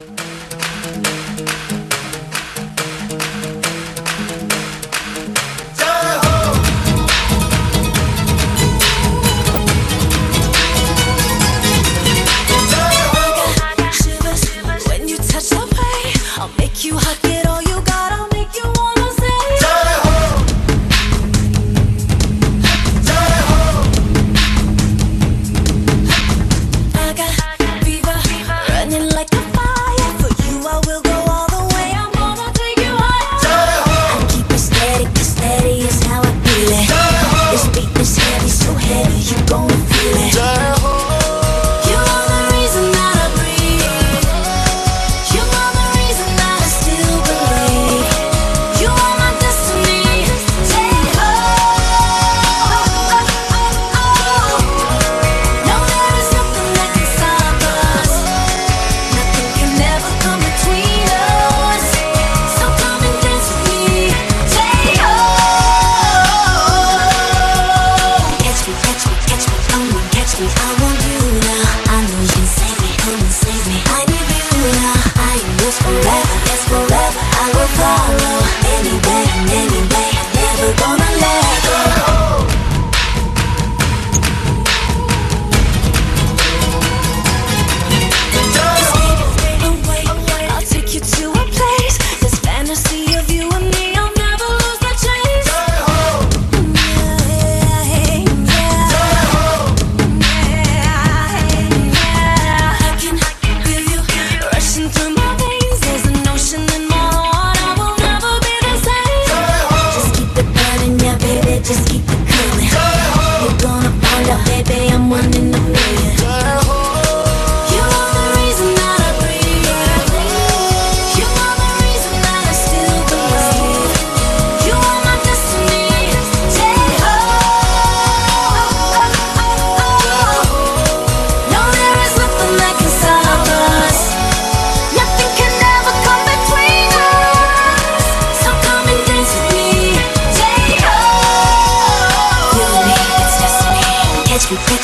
When gon' you